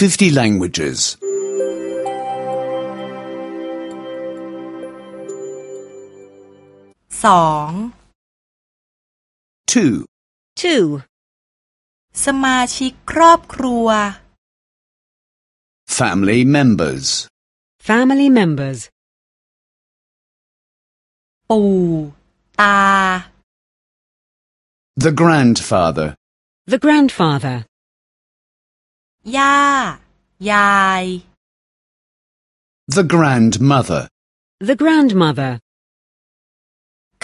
50 languages. สอง 2. 2. สมาชิกครอบครัว Family members. Family members. ปู่ ตา The grandfather. The grandfather. ย่า ยาย The grandmother. The grandmother.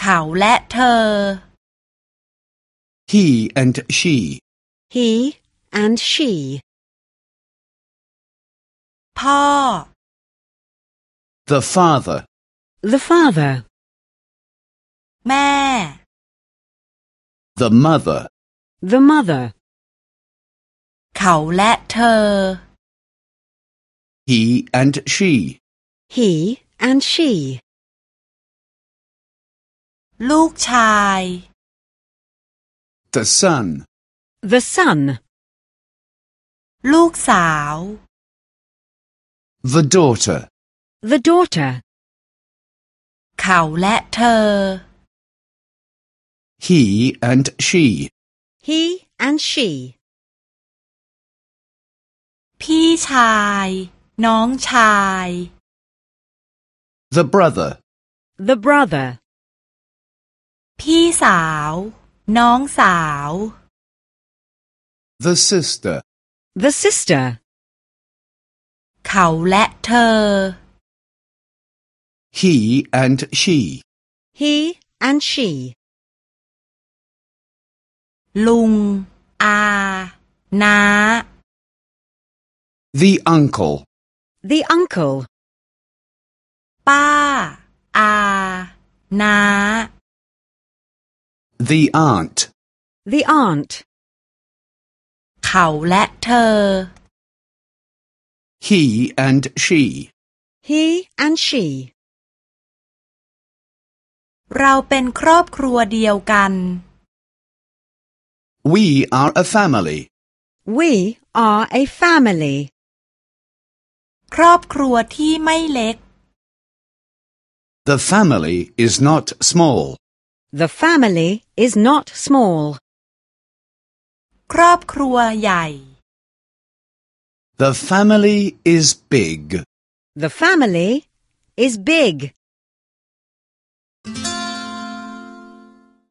เขาและเธอ He and she. He and she. พ่อ The father. The father. แม่ The mother. The mother. เขาและเธอ He and she. He and she. ลูกชาย The son. The son. ลูกสาว The daughter. The daughter. เขาและเธอ He and she. He and she. พี่ชาย น้องชาย The brother. The brother. พี่สาว น้องสาว The sister. The sister. เขาและเธอ He and she. He and she. ลุง อา น้า The uncle. The uncle. ป้า อา น้า The aunt. The aunt. เขาและเธอ He and she. He and she. เราเป็นครอบครัวเดียวกัน We are a family. We are a family. ครอบครัวที่ไม่เล็ก The family is not small. The family is not small. ครอบครัวใหญ่ The family is big. The family is big.